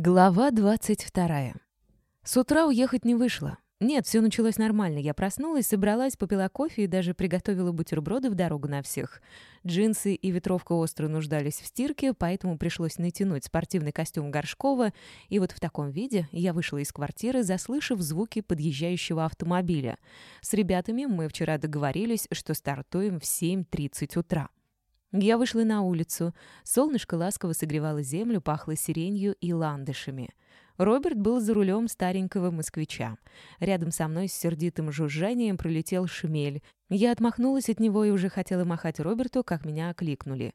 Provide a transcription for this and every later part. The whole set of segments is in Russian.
Глава 22. С утра уехать не вышло. Нет, все началось нормально. Я проснулась, собралась, попила кофе и даже приготовила бутерброды в дорогу на всех. Джинсы и ветровка остро нуждались в стирке, поэтому пришлось натянуть спортивный костюм Горшкова, и вот в таком виде я вышла из квартиры, заслышав звуки подъезжающего автомобиля. С ребятами мы вчера договорились, что стартуем в 7.30 утра. Я вышла на улицу. Солнышко ласково согревало землю, пахло сиренью и ландышами. Роберт был за рулем старенького москвича. Рядом со мной с сердитым жужжанием пролетел шмель. Я отмахнулась от него и уже хотела махать Роберту, как меня окликнули.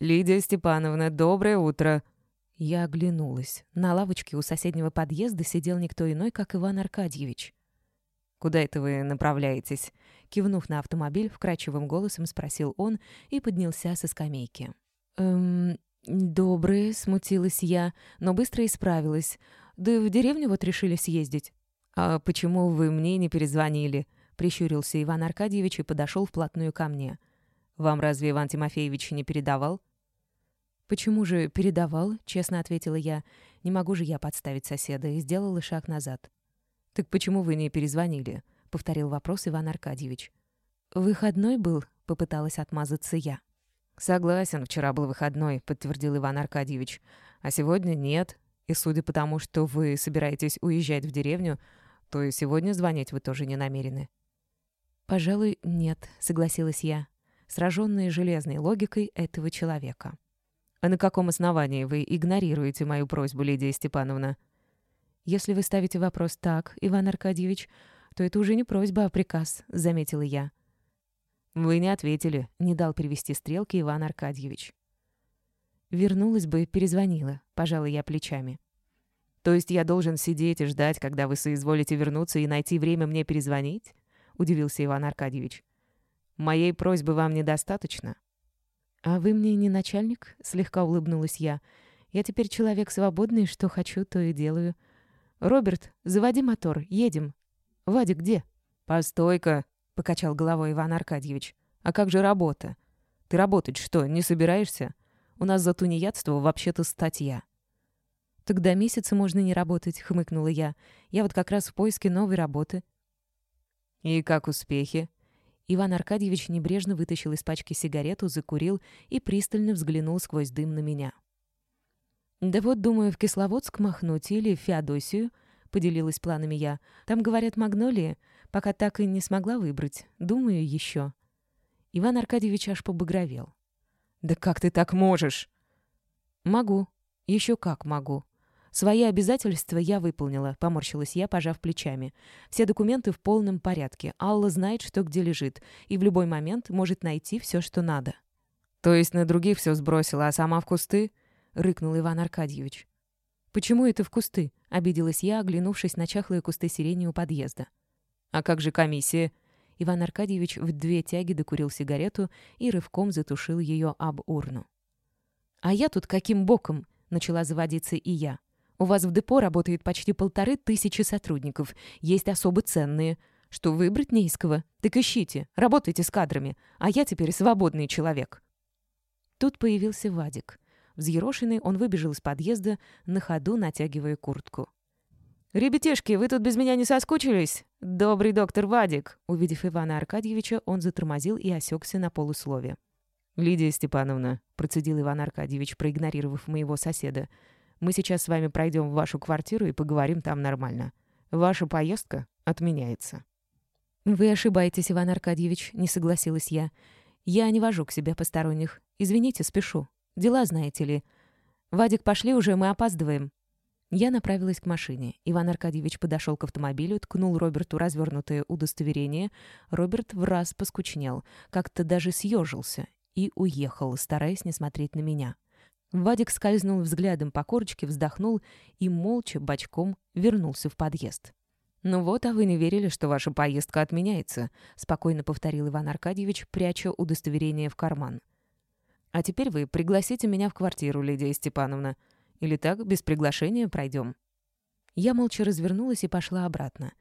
«Лидия Степановна, доброе утро!» Я оглянулась. На лавочке у соседнего подъезда сидел никто иной, как Иван Аркадьевич. «Куда это вы направляетесь?» Кивнув на автомобиль, вкрадчивым голосом спросил он и поднялся со скамейки. «Эм, добрые», — смутилась я, но быстро исправилась. «Да в деревню вот решили съездить». «А почему вы мне не перезвонили?» — прищурился Иван Аркадьевич и подошел вплотную ко мне. «Вам разве Иван Тимофеевич не передавал?» «Почему же передавал?» — честно ответила я. «Не могу же я подставить соседа» и сделала шаг назад. «Так почему вы не перезвонили?» — повторил вопрос Иван Аркадьевич. «Выходной был?» — попыталась отмазаться я. «Согласен, вчера был выходной», — подтвердил Иван Аркадьевич. «А сегодня нет. И судя по тому, что вы собираетесь уезжать в деревню, то и сегодня звонить вы тоже не намерены». «Пожалуй, нет», — согласилась я, сраженная железной логикой этого человека. «А на каком основании вы игнорируете мою просьбу, Лидия Степановна?» «Если вы ставите вопрос так, Иван Аркадьевич, то это уже не просьба, а приказ», — заметила я. «Вы не ответили», — не дал перевести стрелки Иван Аркадьевич. «Вернулась бы, перезвонила», — пожала я плечами. «То есть я должен сидеть и ждать, когда вы соизволите вернуться и найти время мне перезвонить?» — удивился Иван Аркадьевич. «Моей просьбы вам недостаточно?» «А вы мне не начальник?» — слегка улыбнулась я. «Я теперь человек свободный, что хочу, то и делаю». «Роберт, заводи мотор, едем». «Вадик где?» «Постой-ка», — покачал головой Иван Аркадьевич. «А как же работа? Ты работать что, не собираешься? У нас за тунеядство вообще-то статья». «Тогда месяца можно не работать», — хмыкнула я. «Я вот как раз в поиске новой работы». «И как успехи?» Иван Аркадьевич небрежно вытащил из пачки сигарету, закурил и пристально взглянул сквозь дым на меня. «Да вот, думаю, в Кисловодск махнуть или в Феодосию», — поделилась планами я. «Там, говорят, магнолии. Пока так и не смогла выбрать. Думаю, еще». Иван Аркадьевич аж побагровел. «Да как ты так можешь?» «Могу. Еще как могу. Свои обязательства я выполнила», — поморщилась я, пожав плечами. «Все документы в полном порядке. Алла знает, что где лежит, и в любой момент может найти все, что надо». «То есть на других все сбросила, а сама в кусты?» — рыкнул Иван Аркадьевич. «Почему это в кусты?» — обиделась я, оглянувшись на чахлые кусты сирени у подъезда. «А как же комиссия?» Иван Аркадьевич в две тяги докурил сигарету и рывком затушил ее об урну. «А я тут каким боком?» — начала заводиться и я. «У вас в депо работает почти полторы тысячи сотрудников. Есть особо ценные. Что, выбрать не из кого? Так ищите, работайте с кадрами. А я теперь свободный человек». Тут появился Вадик. Взъерошенный, он выбежал из подъезда, на ходу натягивая куртку. «Ребятишки, вы тут без меня не соскучились? Добрый доктор Вадик!» Увидев Ивана Аркадьевича, он затормозил и осекся на полуслове. «Лидия Степановна», — процедил Иван Аркадьевич, проигнорировав моего соседа, «мы сейчас с вами пройдем в вашу квартиру и поговорим там нормально. Ваша поездка отменяется». «Вы ошибаетесь, Иван Аркадьевич», — не согласилась я. «Я не вожу к себе посторонних. Извините, спешу». Дела, знаете ли. Вадик, пошли уже, мы опаздываем». Я направилась к машине. Иван Аркадьевич подошел к автомобилю, ткнул Роберту развернутое удостоверение. Роберт в раз поскучнел, как-то даже съежился и уехал, стараясь не смотреть на меня. Вадик скользнул взглядом по корочке, вздохнул и молча, бочком, вернулся в подъезд. «Ну вот, а вы не верили, что ваша поездка отменяется», — спокойно повторил Иван Аркадьевич, пряча удостоверение в карман. А теперь вы пригласите меня в квартиру, Лидия Степановна. Или так, без приглашения, пройдем». Я молча развернулась и пошла обратно.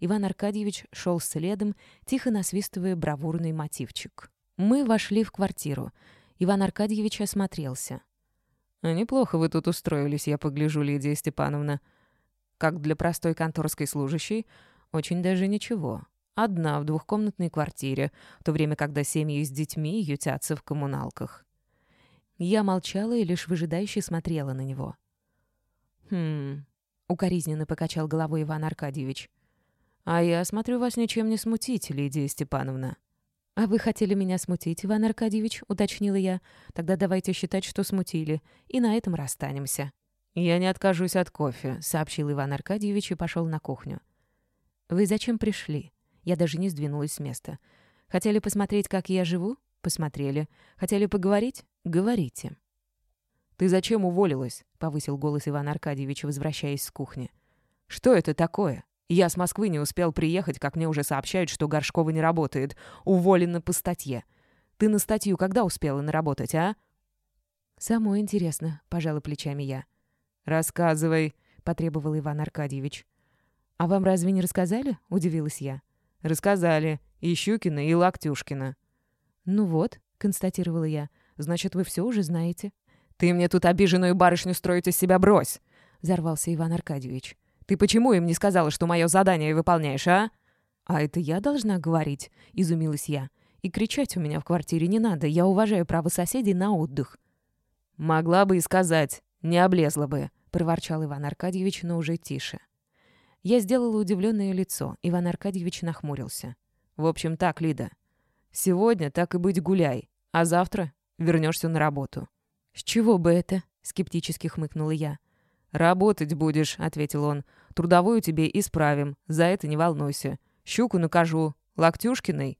Иван Аркадьевич шел следом, тихо насвистывая бравурный мотивчик. Мы вошли в квартиру. Иван Аркадьевич осмотрелся. А неплохо вы тут устроились, я погляжу, Лидия Степановна. Как для простой конторской служащей, очень даже ничего. Одна в двухкомнатной квартире, в то время, когда семьи с детьми ютятся в коммуналках. Я молчала и лишь выжидающе смотрела на него. «Хм...» — укоризненно покачал головой Иван Аркадьевич. «А я смотрю, вас ничем не смутить, Лидия Степановна». «А вы хотели меня смутить, Иван Аркадьевич?» — уточнила я. «Тогда давайте считать, что смутили, и на этом расстанемся». «Я не откажусь от кофе», — сообщил Иван Аркадьевич и пошел на кухню. «Вы зачем пришли?» Я даже не сдвинулась с места. «Хотели посмотреть, как я живу?» «Посмотрели. Хотели поговорить?» «Говорите». «Ты зачем уволилась?» — повысил голос Иван Аркадьевич, возвращаясь с кухни. «Что это такое? Я с Москвы не успел приехать, как мне уже сообщают, что Горшкова не работает. Уволена по статье. Ты на статью когда успела наработать, а?» «Самое интересно», — пожала плечами я. «Рассказывай», — потребовал Иван Аркадьевич. «А вам разве не рассказали?» — удивилась я. «Рассказали. И Щукина, и Локтюшкина». «Ну вот», — констатировала я. «Значит, вы все уже знаете». «Ты мне тут обиженную барышню строить из себя брось!» — взорвался Иван Аркадьевич. Ты почему им не сказала, что мое задание выполняешь, а?» «А это я должна говорить?» — изумилась я. «И кричать у меня в квартире не надо. Я уважаю право соседей на отдых». «Могла бы и сказать. Не облезла бы», — проворчал Иван Аркадьевич, но уже тише. Я сделала удивленное лицо. Иван Аркадьевич нахмурился. «В общем так, Лида. Сегодня так и быть гуляй, а завтра вернешься на работу». «С чего бы это?» — скептически хмыкнула я. «Работать будешь», — ответил он. «Трудовую тебе исправим. За это не волнуйся. Щуку накажу. Локтюшкиной».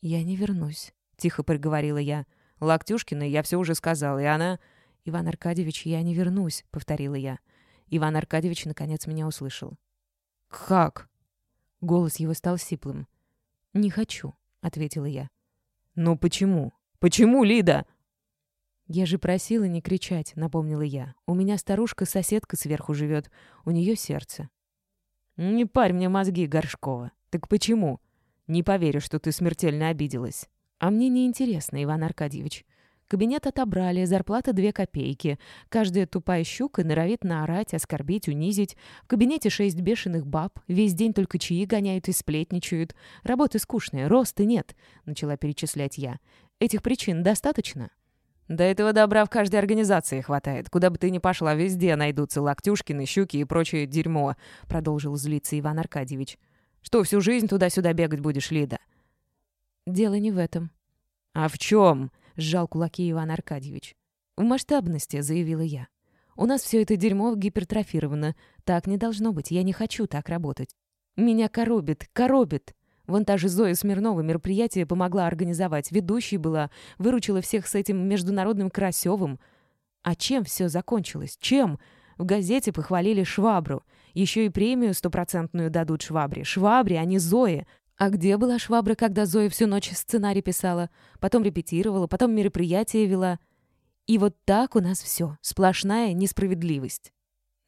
«Я не вернусь», — тихо проговорила я. «Локтюшкиной я все уже сказал, и она...» «Иван Аркадьевич, я не вернусь», — повторила я. Иван Аркадьевич наконец меня услышал. «Как?» Голос его стал сиплым. «Не хочу», — ответила я. «Ну почему? Почему, Лида?» «Я же просила не кричать», — напомнила я. «У меня старушка-соседка сверху живет. У нее сердце». «Не парь мне мозги, Горшкова. Так почему? Не поверю, что ты смертельно обиделась». «А мне не интересно, Иван Аркадьевич. Кабинет отобрали, зарплата две копейки. Каждая тупая щука норовит наорать, оскорбить, унизить. В кабинете шесть бешеных баб. Весь день только чаи гоняют и сплетничают. Работа скучная, роста нет», — начала перечислять я. «Этих причин достаточно?» До этого добра в каждой организации хватает. Куда бы ты ни пошла, везде найдутся локтюшкины, щуки и прочее дерьмо», — продолжил злиться Иван Аркадьевич. «Что, всю жизнь туда-сюда бегать будешь, Лида?» «Дело не в этом». «А в чем?» — сжал кулаки Иван Аркадьевич. «В масштабности», — заявила я. «У нас все это дерьмо гипертрофировано. Так не должно быть. Я не хочу так работать. Меня коробит, коробит. Вон та же Зоя Смирнова мероприятие помогла организовать. Ведущей была, выручила всех с этим международным Красевым. А чем все закончилось? Чем? В газете похвалили Швабру. Еще и премию стопроцентную дадут Швабре. Швабре, а не Зое. А где была Швабра, когда Зоя всю ночь сценарий писала? Потом репетировала, потом мероприятие вела. И вот так у нас все. Сплошная несправедливость.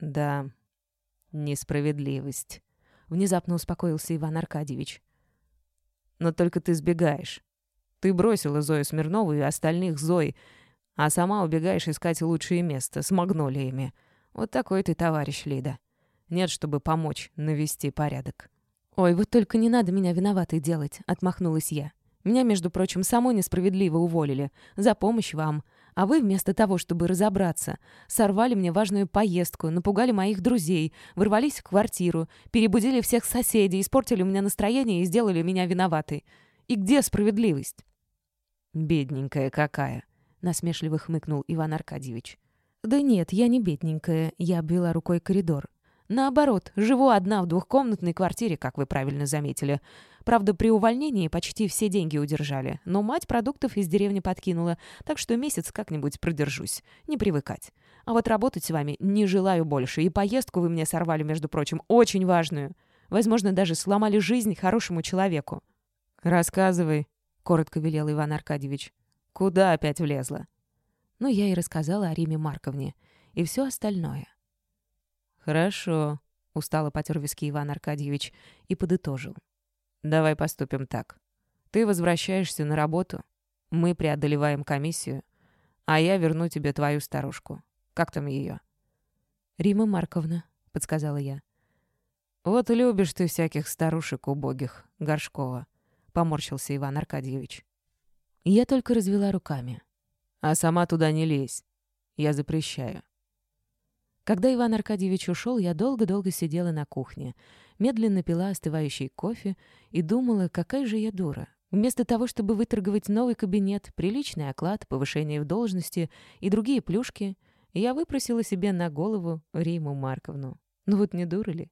Да, несправедливость. Внезапно успокоился Иван Аркадьевич. Но только ты сбегаешь. Ты бросила Зою Смирнову и остальных Зой, а сама убегаешь искать лучшее место с магнолиями. Вот такой ты товарищ, Лида. Нет, чтобы помочь навести порядок». «Ой, вот только не надо меня виноватой делать», — отмахнулась я. «Меня, между прочим, самой несправедливо уволили. За помощь вам. А вы, вместо того, чтобы разобраться, сорвали мне важную поездку, напугали моих друзей, ворвались в квартиру, перебудили всех соседей, испортили у меня настроение и сделали меня виноватой. И где справедливость?» «Бедненькая какая!» — насмешливо хмыкнул Иван Аркадьевич. «Да нет, я не бедненькая», — я обвела рукой коридор. Наоборот, живу одна в двухкомнатной квартире, как вы правильно заметили. Правда, при увольнении почти все деньги удержали, но мать продуктов из деревни подкинула, так что месяц как-нибудь продержусь. Не привыкать. А вот работать с вами не желаю больше, и поездку вы мне сорвали, между прочим, очень важную. Возможно, даже сломали жизнь хорошему человеку. «Рассказывай», — коротко велел Иван Аркадьевич. «Куда опять влезла?» Ну, я и рассказала о Риме Марковне. И все остальное. «Хорошо», — устало потер виски Иван Аркадьевич и подытожил. «Давай поступим так. Ты возвращаешься на работу, мы преодолеваем комиссию, А я верну тебе твою старушку. Как там ее?» «Рима Марковна», — подсказала я. «Вот любишь ты всяких старушек убогих, Горшкова», — поморщился Иван Аркадьевич. Я только развела руками. «А сама туда не лезь. Я запрещаю». Когда Иван Аркадьевич ушел, я долго-долго сидела на кухне, медленно пила остывающий кофе и думала, какая же я дура. Вместо того, чтобы выторговать новый кабинет, приличный оклад, повышение в должности и другие плюшки, я выпросила себе на голову Риму Марковну. Ну вот не дура ли?